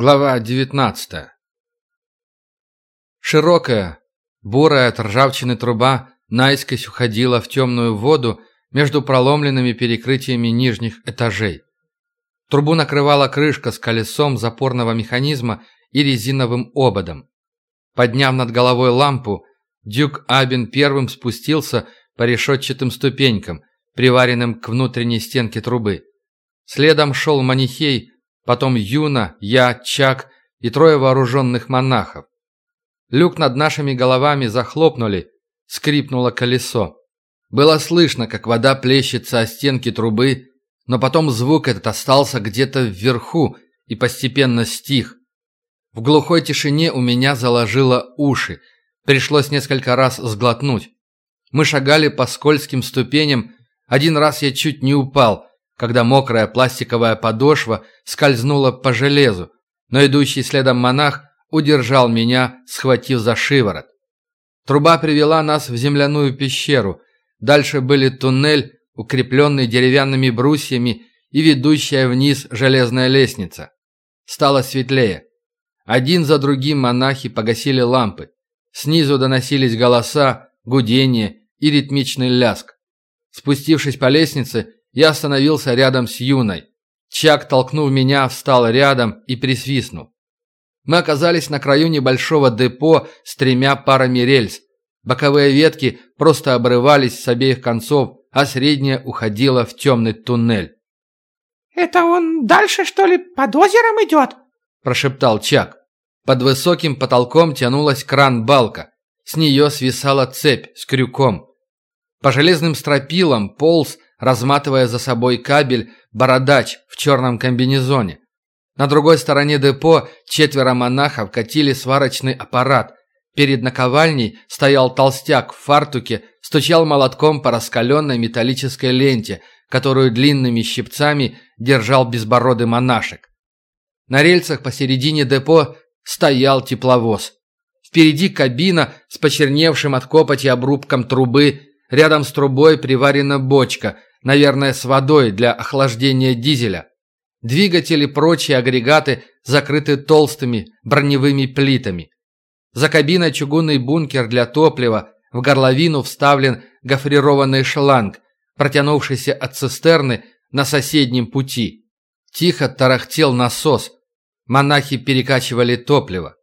Глава 19 Широкая, бурая от ржавчины труба наискось уходила в темную воду между проломленными перекрытиями нижних этажей. Трубу накрывала крышка с колесом запорного механизма и резиновым ободом. Подняв над головой лампу, Дюк Абин первым спустился по решетчатым ступенькам, приваренным к внутренней стенке трубы. Следом шел Манихей, потом Юна, я, Чак и трое вооруженных монахов. Люк над нашими головами захлопнули, скрипнуло колесо. Было слышно, как вода плещется о стенки трубы, но потом звук этот остался где-то вверху и постепенно стих. В глухой тишине у меня заложило уши, пришлось несколько раз сглотнуть. Мы шагали по скользким ступеням, один раз я чуть не упал, когда мокрая пластиковая подошва скользнула по железу, но идущий следом монах удержал меня, схватив за шиворот. Труба привела нас в земляную пещеру. Дальше были туннель, укрепленный деревянными брусьями и ведущая вниз железная лестница. Стало светлее. Один за другим монахи погасили лампы. Снизу доносились голоса, гудение и ритмичный ляск. Спустившись по лестнице, я остановился рядом с Юной. Чак, толкнув меня, встал рядом и присвистнул. Мы оказались на краю небольшого депо с тремя парами рельс. Боковые ветки просто обрывались с обеих концов, а средняя уходила в темный туннель. «Это он дальше, что ли, под озером идет?» – прошептал Чак. Под высоким потолком тянулась кран-балка. С нее свисала цепь с крюком. По железным стропилам полз разматывая за собой кабель, бородач в черном комбинезоне. На другой стороне депо четверо монахов катили сварочный аппарат. Перед наковальней стоял толстяк в фартуке, стучал молотком по раскаленной металлической ленте, которую длинными щипцами держал безбородый монашек. На рельсах посередине депо стоял тепловоз. Впереди кабина с почерневшим от копоти обрубком трубы, рядом с трубой приварена бочка, наверное, с водой для охлаждения дизеля. Двигатели и прочие агрегаты закрыты толстыми броневыми плитами. За кабиной чугунный бункер для топлива, в горловину вставлен гофрированный шланг, протянувшийся от цистерны на соседнем пути. Тихо тарахтел насос. Монахи перекачивали топливо.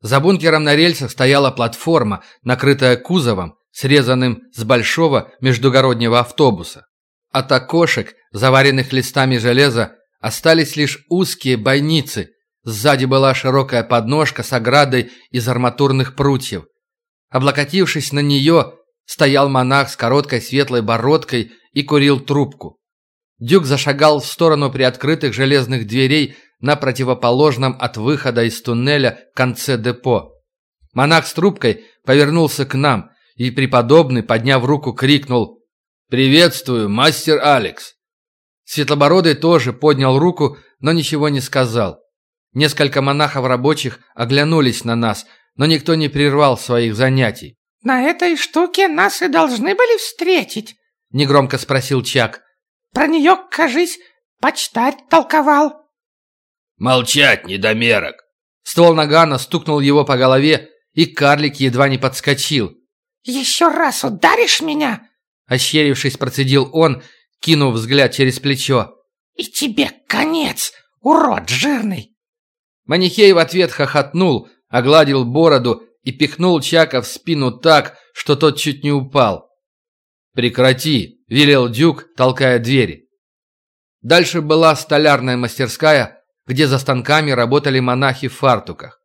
За бункером на рельсах стояла платформа, накрытая кузовом, срезанным с большого междугороднего автобуса. От окошек, заваренных листами железа, остались лишь узкие бойницы. Сзади была широкая подножка с оградой из арматурных прутьев. Облокотившись на нее, стоял монах с короткой светлой бородкой и курил трубку. Дюк зашагал в сторону приоткрытых железных дверей на противоположном от выхода из туннеля конце депо. Монах с трубкой повернулся к нам, и преподобный, подняв руку, крикнул «Приветствую, мастер Алекс!» Светлобородый тоже поднял руку, но ничего не сказал. Несколько монахов-рабочих оглянулись на нас, но никто не прервал своих занятий. «На этой штуке нас и должны были встретить?» — негромко спросил Чак. «Про нее, кажись, почтать толковал». «Молчать, недомерок!» Ствол нагана стукнул его по голове, и карлик едва не подскочил. «Еще раз ударишь меня, Ощерившись, процедил он, кинув взгляд через плечо. «И тебе конец, урод жирный!» Манихей в ответ хохотнул, огладил бороду и пихнул Чака в спину так, что тот чуть не упал. «Прекрати!» – велел Дюк, толкая двери. Дальше была столярная мастерская, где за станками работали монахи в фартуках.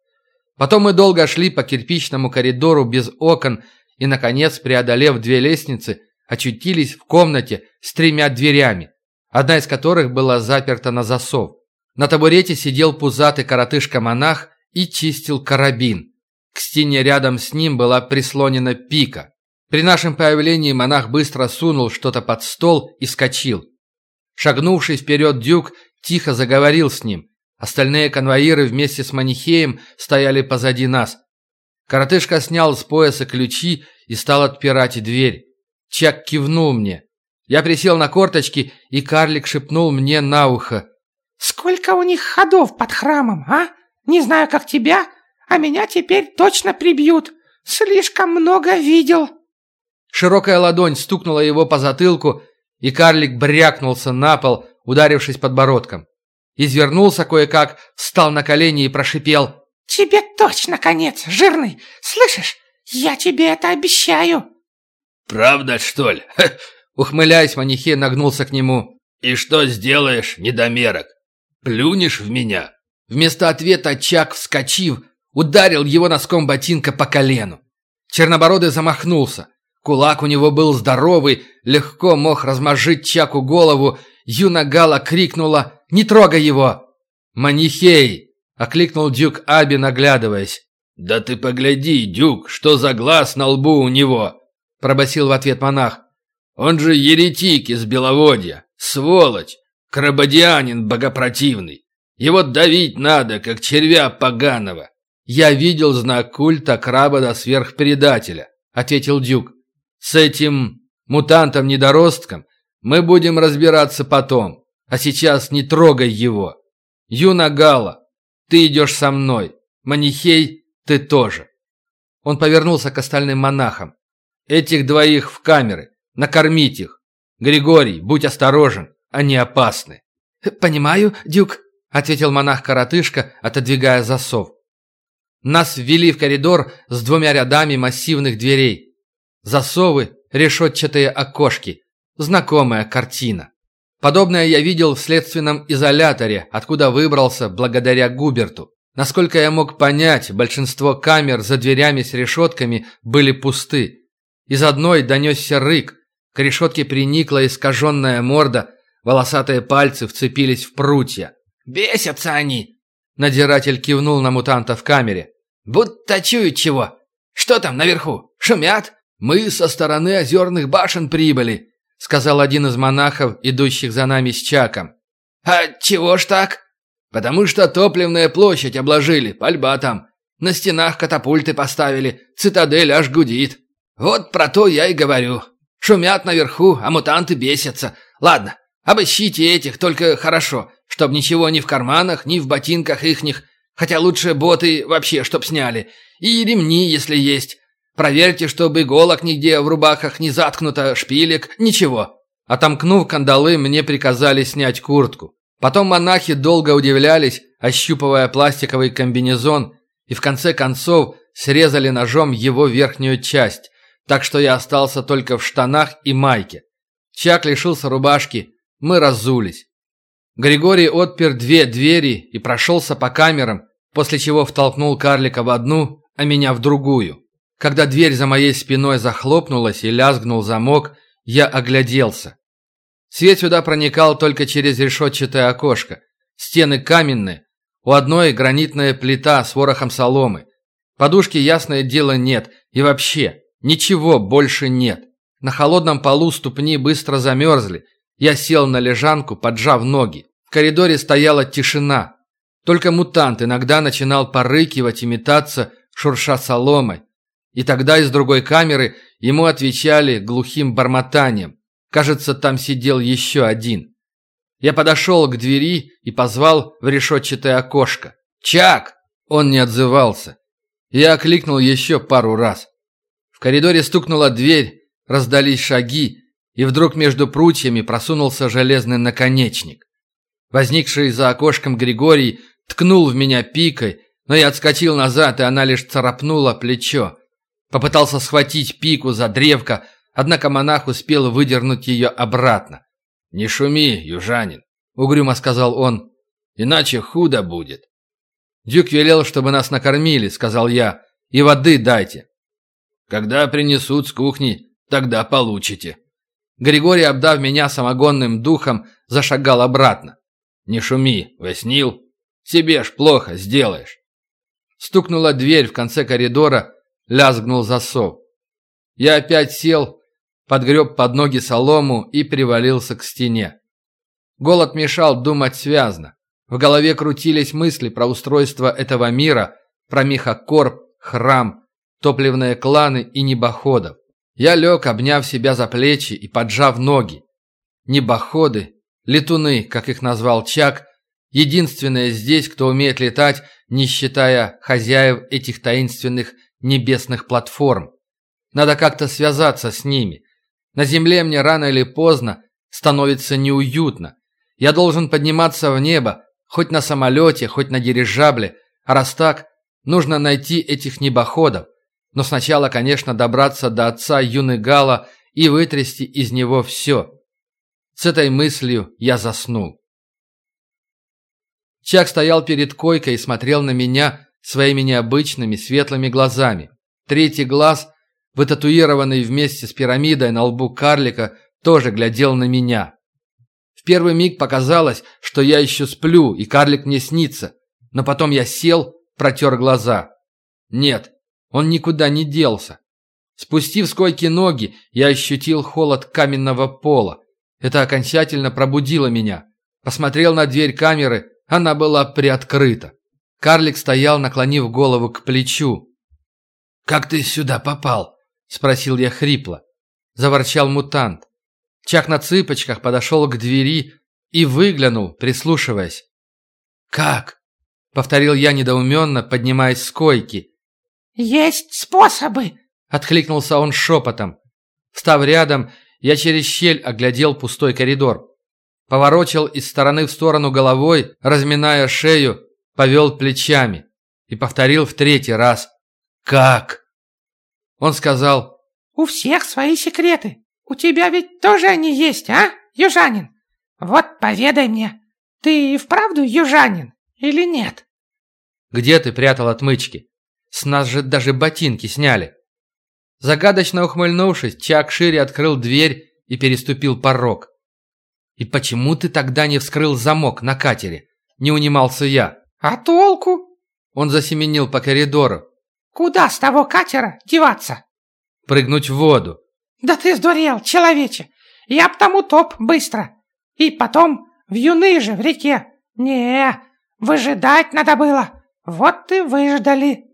Потом мы долго шли по кирпичному коридору без окон и, наконец, преодолев две лестницы, очутились в комнате с тремя дверями, одна из которых была заперта на засов. На табурете сидел пузатый коротышка-монах и чистил карабин. К стене рядом с ним была прислонена пика. При нашем появлении монах быстро сунул что-то под стол и вскочил. Шагнувший вперед дюк тихо заговорил с ним. Остальные конвоиры вместе с Манихеем стояли позади нас. Коротышка снял с пояса ключи и стал отпирать дверь. Чак кивнул мне. Я присел на корточки, и карлик шепнул мне на ухо. «Сколько у них ходов под храмом, а? Не знаю, как тебя, а меня теперь точно прибьют. Слишком много видел». Широкая ладонь стукнула его по затылку, и карлик брякнулся на пол, ударившись подбородком. Извернулся кое-как, встал на колени и прошипел. «Тебе точно конец, жирный! Слышишь? Я тебе это обещаю!» «Правда, что ли?» Ухмыляясь, Манихей нагнулся к нему. «И что сделаешь, недомерок? Плюнешь в меня?» Вместо ответа Чак, вскочив, ударил его носком ботинка по колену. Чернобородый замахнулся. Кулак у него был здоровый, легко мог размозжить Чаку голову. Юна Гала крикнула «Не трогай его!» «Манихей!» — окликнул Дюк Аби, наглядываясь. «Да ты погляди, Дюк, что за глаз на лбу у него!» — пробасил в ответ монах. «Он же еретик из Беловодья, сволочь, крабодианин богопротивный. Его давить надо, как червя поганого». «Я видел знак культа крабода сверхпредателя», — ответил Дюк. «С этим мутантом-недоростком мы будем разбираться потом, а сейчас не трогай его. Юна Гала, ты идешь со мной. Манихей, ты тоже». Он повернулся к остальным монахам. «Этих двоих в камеры. Накормить их. Григорий, будь осторожен, они опасны». «Понимаю, Дюк», — ответил монах-коротышка, отодвигая засов. Нас ввели в коридор с двумя рядами массивных дверей. Засовы, решетчатые окошки. Знакомая картина. Подобное я видел в следственном изоляторе, откуда выбрался благодаря Губерту. Насколько я мог понять, большинство камер за дверями с решетками были пусты. Из одной донесся рык, к решетке приникла искаженная морда, волосатые пальцы вцепились в прутья. «Бесятся они!» Надзиратель кивнул на мутанта в камере. «Будто чуют чего. Что там наверху? Шумят?» «Мы со стороны озерных башен прибыли», — сказал один из монахов, идущих за нами с Чаком. «А чего ж так?» «Потому что топливная площадь обложили, пальба там. На стенах катапульты поставили, цитадель аж гудит». «Вот про то я и говорю. Шумят наверху, а мутанты бесятся. Ладно, обыщите этих, только хорошо, чтоб ничего ни в карманах, ни в ботинках ихних, хотя лучше боты вообще чтоб сняли, и ремни, если есть. Проверьте, чтобы иголок нигде в рубахах не заткнуто, шпилек, ничего». Отомкнув кандалы, мне приказали снять куртку. Потом монахи долго удивлялись, ощупывая пластиковый комбинезон, и в конце концов срезали ножом его верхнюю часть, так что я остался только в штанах и майке. Чак лишился рубашки, мы разулись. Григорий отпер две двери и прошелся по камерам, после чего втолкнул карлика в одну, а меня в другую. Когда дверь за моей спиной захлопнулась и лязгнул замок, я огляделся. Свет сюда проникал только через решетчатое окошко. Стены каменные. У одной гранитная плита с ворохом соломы. Подушки, ясное дело, нет. И вообще, ничего больше нет. На холодном полу ступни быстро замерзли. Я сел на лежанку, поджав ноги. В коридоре стояла тишина. Только мутант иногда начинал порыкивать и метаться, шурша соломой. И тогда из другой камеры ему отвечали глухим бормотанием. Кажется, там сидел еще один. Я подошел к двери и позвал в решетчатое окошко. «Чак!» Он не отзывался. Я окликнул еще пару раз. Коридоре стукнула дверь, раздались шаги, и вдруг между прутьями просунулся железный наконечник. Возникший за окошком Григорий ткнул в меня пикой, но я отскочил назад, и она лишь царапнула плечо. Попытался схватить пику за древко, однако монах успел выдернуть ее обратно. «Не шуми, южанин», — угрюмо сказал он, — «иначе худо будет». «Дюк велел, чтобы нас накормили», — сказал я, — «и воды дайте». «Когда принесут с кухни, тогда получите». Григорий, обдав меня самогонным духом, зашагал обратно. «Не шуми, воснил. Себе ж плохо сделаешь». Стукнула дверь в конце коридора, лязгнул засов. Я опять сел, подгреб под ноги солому и привалился к стене. Голод мешал думать связно. В голове крутились мысли про устройство этого мира, про Михакорп, храм, топливные кланы и небоходов. Я лег, обняв себя за плечи и поджав ноги. Небоходы, летуны, как их назвал Чак, Единственное здесь, кто умеет летать, не считая хозяев этих таинственных небесных платформ. Надо как-то связаться с ними. На земле мне рано или поздно становится неуютно. Я должен подниматься в небо, хоть на самолете, хоть на дирижабле. А раз так, нужно найти этих небоходов. Но сначала, конечно, добраться до отца Юны Гала и вытрясти из него все. С этой мыслью я заснул. Чак стоял перед койкой и смотрел на меня своими необычными светлыми глазами. Третий глаз, вытатуированный вместе с пирамидой на лбу карлика, тоже глядел на меня. В первый миг показалось, что я еще сплю, и карлик мне снится. Но потом я сел, протер глаза. Нет, он никуда не делся. Спустив с койки ноги, я ощутил холод каменного пола. Это окончательно пробудило меня. Посмотрел на дверь камеры, она была приоткрыта. Карлик стоял, наклонив голову к плечу. «Как ты сюда попал?» – спросил я хрипло. Заворчал мутант. Чак на цыпочках подошел к двери и выглянул, прислушиваясь. «Как?» – повторил я недоуменно, поднимаясь с койки. «Есть способы!» – откликнулся он шепотом. Встав рядом, я через щель оглядел пустой коридор. Поворочил из стороны в сторону головой, разминая шею, повел плечами и повторил в третий раз «Как?». Он сказал «У всех свои секреты. У тебя ведь тоже они есть, а, южанин? Вот поведай мне, ты и вправду южанин или нет?» «Где ты прятал отмычки? С нас же даже ботинки сняли». Загадочно ухмыльнувшись, Чак шире открыл дверь и переступил порог. «И почему ты тогда не вскрыл замок на катере?» Не унимался я. «А толку?» Он засеменил по коридору. «Куда с того катера деваться?» «Прыгнуть в воду». «Да ты сдурел, человече! Я б там утоп быстро. И потом в юны же в реке. Не, выжидать надо было. Вот ты выждали».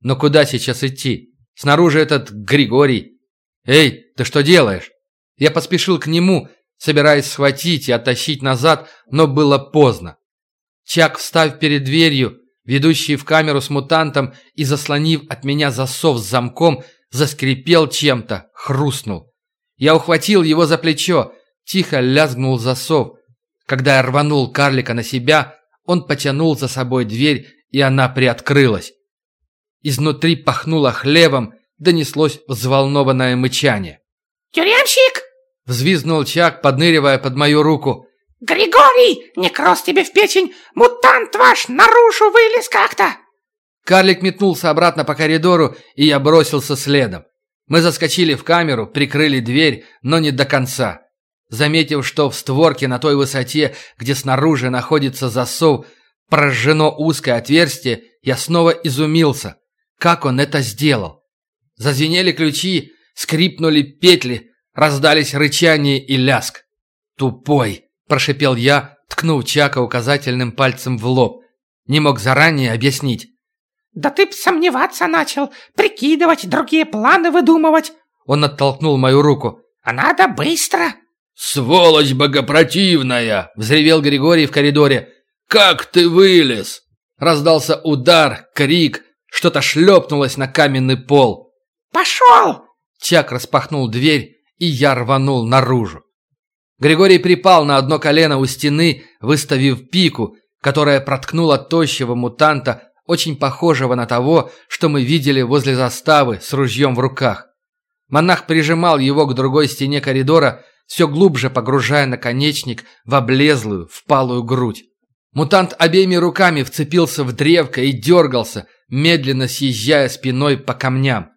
«Но куда сейчас идти? Снаружи этот Григорий. Эй, ты что делаешь?» Я поспешил к нему, собираясь схватить и оттащить назад, но было поздно. Чак, встав перед дверью, ведущий в камеру с мутантом и заслонив от меня засов с замком, заскрипел чем-то, хрустнул. Я ухватил его за плечо, тихо лязгнул засов. Когда я рванул карлика на себя, он потянул за собой дверь, и она приоткрылась. Изнутри пахнуло хлебом, донеслось взволнованное мычание. «Тюремщик!» Взвизнул Чак, подныривая под мою руку. «Григорий! Некроз тебе в печень! Мутант ваш наружу вылез как-то!» Карлик метнулся обратно по коридору, и я бросился следом. Мы заскочили в камеру, прикрыли дверь, но не до конца. Заметив, что в створке на той высоте, где снаружи находится засов, прожжено узкое отверстие, я снова изумился. Как он это сделал? Зазвенели ключи, скрипнули петли, Раздались рычание и ляск. «Тупой!» – прошипел я, ткнув Чака указательным пальцем в лоб. Не мог заранее объяснить. «Да ты б сомневаться начал, прикидывать, другие планы выдумывать!» Он оттолкнул мою руку. «А надо быстро!» «Сволочь богопротивная!» – взревел Григорий в коридоре. «Как ты вылез?» Раздался удар, крик, что-то шлепнулось на каменный пол. «Пошел!» Чак распахнул дверь, и я рванул наружу. Григорий припал на одно колено у стены, выставив пику, которая проткнула тощего мутанта, очень похожего на того, что мы видели возле заставы с ружьем в руках. Монах прижимал его к другой стене коридора, все глубже погружая наконечник в облезлую, впалую грудь. Мутант обеими руками вцепился в древко и дергался, медленно съезжая спиной по камням.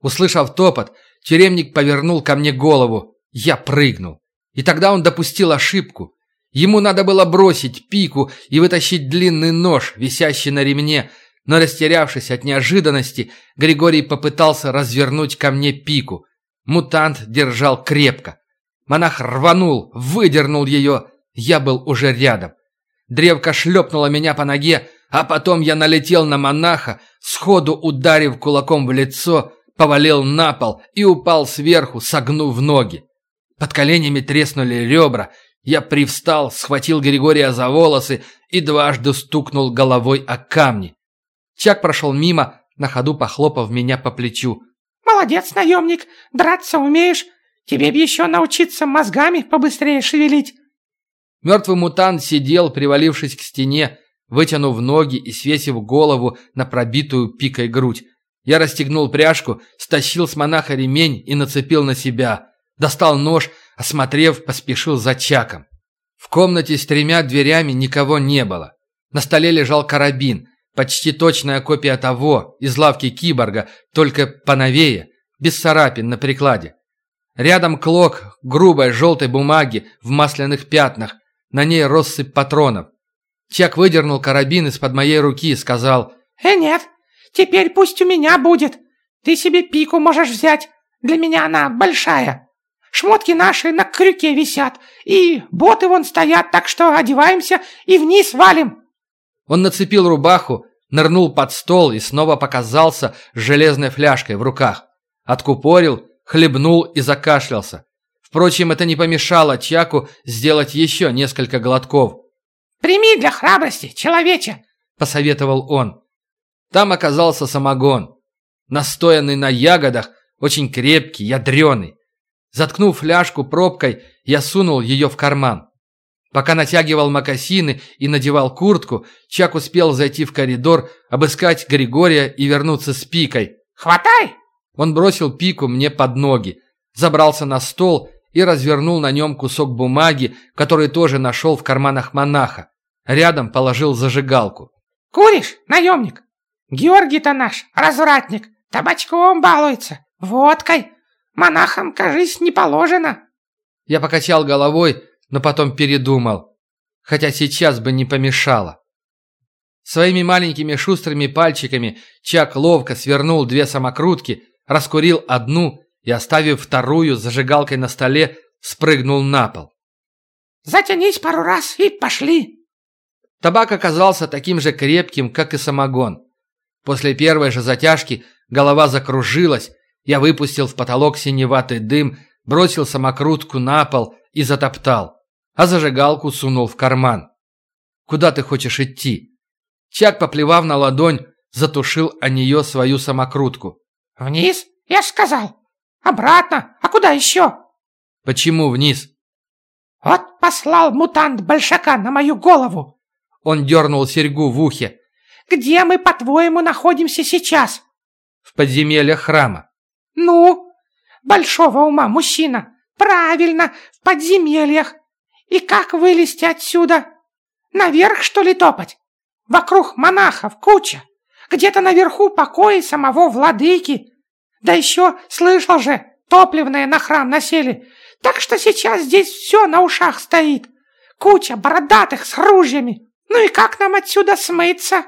Услышав топот, Тюремник повернул ко мне голову. Я прыгнул. И тогда он допустил ошибку. Ему надо было бросить пику и вытащить длинный нож, висящий на ремне, но растерявшись от неожиданности, Григорий попытался развернуть ко мне пику. Мутант держал крепко. Монах рванул, выдернул ее. Я был уже рядом. Древко шлепнуло меня по ноге, а потом я налетел на монаха, сходу ударив кулаком в лицо, повалил на пол и упал сверху, согнув ноги. Под коленями треснули ребра, Я привстал, схватил Григория за волосы и дважды стукнул головой о камни. Чак прошел мимо, на ходу похлопав меня по плечу. «Молодец, наемник, драться умеешь. Тебе б еще научиться мозгами побыстрее шевелить». Мертвый мутант сидел, привалившись к стене, вытянув ноги и свесив голову на пробитую пикой грудь. Я расстегнул пряжку, стащил с монаха ремень и нацепил на себя. Достал нож, осмотрев, поспешил за Чаком. В комнате с тремя дверями никого не было. На столе лежал карабин, почти точная копия того, из лавки киборга, только поновее, без царапин на прикладе. Рядом клок грубой желтой бумаги в масляных пятнах, на ней россыпь патронов. Чак выдернул карабин из-под моей руки и сказал «Э, нет, теперь пусть у меня будет. Ты себе пику можешь взять, для меня она большая. Шмотки наши на крюке висят, и боты вон стоят, так что одеваемся и вниз валим». Он нацепил рубаху, нырнул под стол и снова показался с железной фляжкой в руках. Откупорил, хлебнул и закашлялся. Впрочем, это не помешало Чаку сделать еще несколько глотков. «Прими для храбрости, человече!» – посоветовал он. Там оказался самогон, настоянный на ягодах, очень крепкий, ядреный. Заткнув фляжку пробкой, я сунул ее в карман. Пока натягивал мокасины и надевал куртку, Чак успел зайти в коридор, обыскать Григория и вернуться с пикой. «Хватай!» Он бросил пику мне под ноги, забрался на стол и развернул на нем кусок бумаги, который тоже нашел в карманах монаха. Рядом положил зажигалку. «Куришь, наемник? Георгий-то наш, развратник, табачком балуется, водкой. Монахам, кажись, не положено». Я покачал головой, но потом передумал. Хотя сейчас бы не помешало. Своими маленькими шустрыми пальчиками Чак ловко свернул две самокрутки, раскурил одну и, оставив вторую зажигалкой на столе, спрыгнул на пол. «Затянись пару раз и пошли!» Табак оказался таким же крепким, как и самогон. После первой же затяжки голова закружилась, я выпустил в потолок синеватый дым, бросил самокрутку на пол и затоптал, а зажигалку сунул в карман. «Куда ты хочешь идти?» Чак, поплевав на ладонь, затушил о нее свою самокрутку. «Вниз? Я ж сказал!» Обратно? А куда еще?» «Почему вниз?» «Вот послал мутант большака на мою голову!» Он дернул серьгу в ухе. «Где мы, по-твоему, находимся сейчас?» «В подземельях храма». «Ну? Большого ума мужчина. Правильно, в подземельях. И как вылезти отсюда? Наверх, что ли, топать? Вокруг монахов куча. Где-то наверху покои самого владыки. Да еще, слышал же, топливные на храм насели. Так что сейчас здесь все на ушах стоит. Куча бородатых с ружьями. Ну и как нам отсюда смыться?»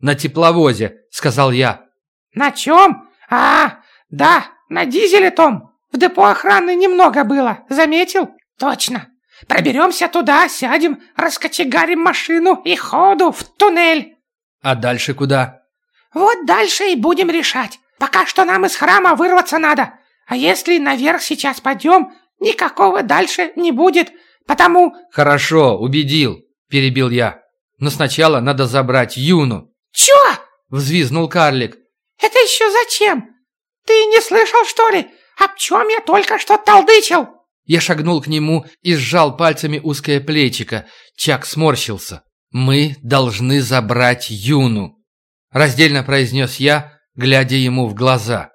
«На тепловозе», — сказал я. «На чем? А, да, на дизеле том. В депо охраны немного было, заметил? Точно. Проберемся туда, сядем, раскочегарим машину и ходу в туннель». «А дальше куда?» «Вот дальше и будем решать. Пока что нам из храма вырваться надо. А если наверх сейчас пойдем, никакого дальше не будет, потому...» «Хорошо, убедил», – перебил я. «Но сначала надо забрать Юну». «Чё?» – взвизнул карлик. «Это еще зачем? Ты не слышал, что ли? Об чем я только что толдычил?» Я шагнул к нему и сжал пальцами узкое плечико. Чак сморщился. «Мы должны забрать Юну», – раздельно произнес я, глядя ему в глаза.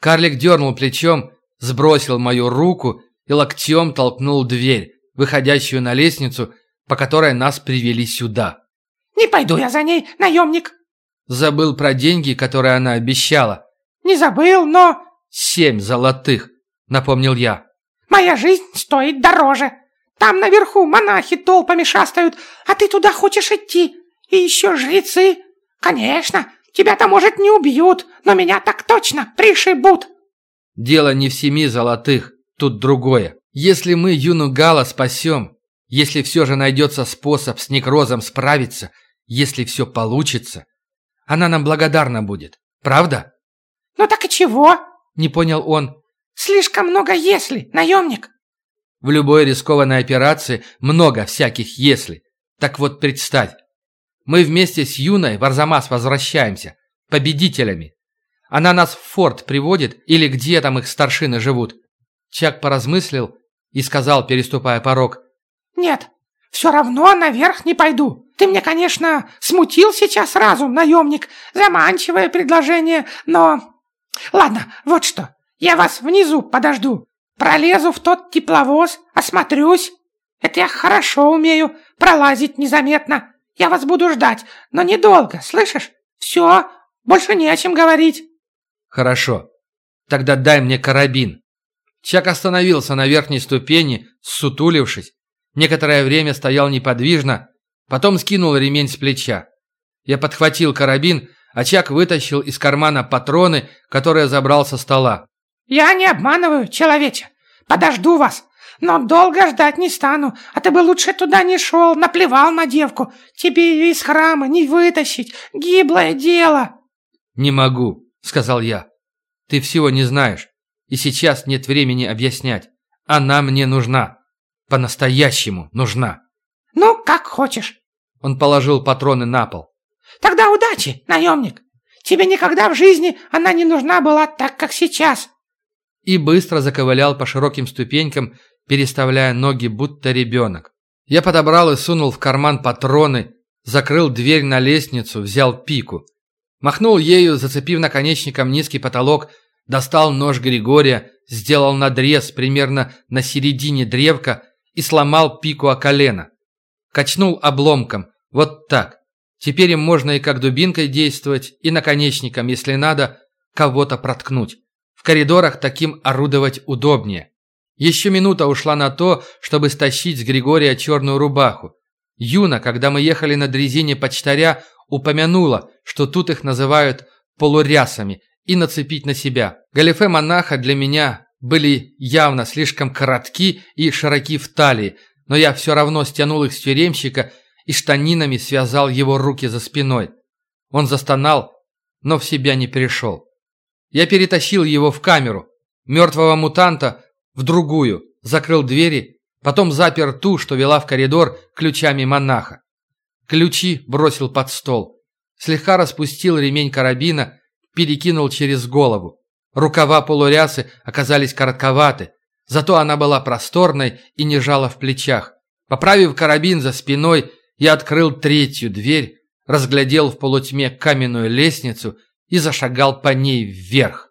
Карлик дернул плечом, сбросил мою руку и локтем толкнул дверь, выходящую на лестницу, по которой нас привели сюда. «Не пойду я за ней, наемник!» Забыл про деньги, которые она обещала. «Не забыл, но...» «Семь золотых», — напомнил я. «Моя жизнь стоит дороже. Там наверху монахи толпами шастают, а ты туда хочешь идти. И еще жрецы. Конечно, Тебя-то, может, не убьют, но меня так точно пришибут!» «Дело не в семи золотых, тут другое. Если мы Юну Гала спасем, если все же найдется способ с некрозом справиться, если все получится, она нам благодарна будет, правда?» «Ну так и чего?» – не понял он. «Слишком много «если», наемник». В любой рискованной операции много всяких «если». Так вот представь, мы вместе с Юной в Арзамас возвращаемся, победителями. Она нас в форт приводит или где там их старшины живут. Чак поразмыслил и сказал, переступая порог. «Нет, все равно наверх не пойду. Ты мне, конечно, смутил сейчас разум, наемник. Заманчивое предложение, но... Ладно, вот что. Я вас внизу подожду. Пролезу в тот тепловоз, осмотрюсь. Это я хорошо умею, пролазить незаметно. Я вас буду ждать, но недолго, слышишь? Все, больше не о чем говорить». «Хорошо. Тогда дай мне карабин». Чак остановился на верхней ступени, сутулившись. Некоторое время стоял неподвижно, потом скинул ремень с плеча. Я подхватил карабин, а Чак вытащил из кармана патроны, которые забрал со стола. «Я не обманываю, человече. Подожду вас. Но долго ждать не стану, а ты бы лучше туда не шел, наплевал на девку. Тебе ее из храма не вытащить, гиблое дело». «Не могу», — сказал я. «Ты всего не знаешь, и сейчас нет времени объяснять. Она мне нужна. По-настоящему нужна». «Ну, как хочешь». Он положил патроны на пол. «Тогда удачи, наемник. Тебе никогда в жизни она не нужна была так, как сейчас». И быстро заковылял по широким ступенькам, переставляя ноги, будто ребенок. Я подобрал и сунул в карман патроны, закрыл дверь на лестницу, взял пику. Махнул ею, зацепив наконечником низкий потолок, достал нож Григория, сделал надрез примерно на середине древка и сломал пику о колено. Качнул обломком, вот так. Теперь им можно и как дубинкой действовать, и наконечником, если надо, кого-то проткнуть. В коридорах таким орудовать удобнее. Еще минута ушла на то, чтобы стащить с Григория черную рубаху. Юна, когда мы ехали на дрезине почтаря, упомянула, что тут их называют полурясами, и нацепить на себя. Галифе монаха для меня были явно слишком коротки и широки в талии, но я все равно стянул их с тюремщика и штанинами связал его руки за спиной. Он застонал, но в себя не перешел. Я перетащил его в камеру. Мертвого мутанта в другую, закрыл двери, потом запер ту, что вела в коридор ключами монаха. Ключи бросил под стол. Слегка распустил ремень карабина, перекинул через голову. Рукава полурясы оказались коротковаты, зато она была просторной и не жала в плечах. Поправив карабин за спиной, я открыл третью дверь, разглядел в полутьме каменную лестницу и зашагал по ней вверх.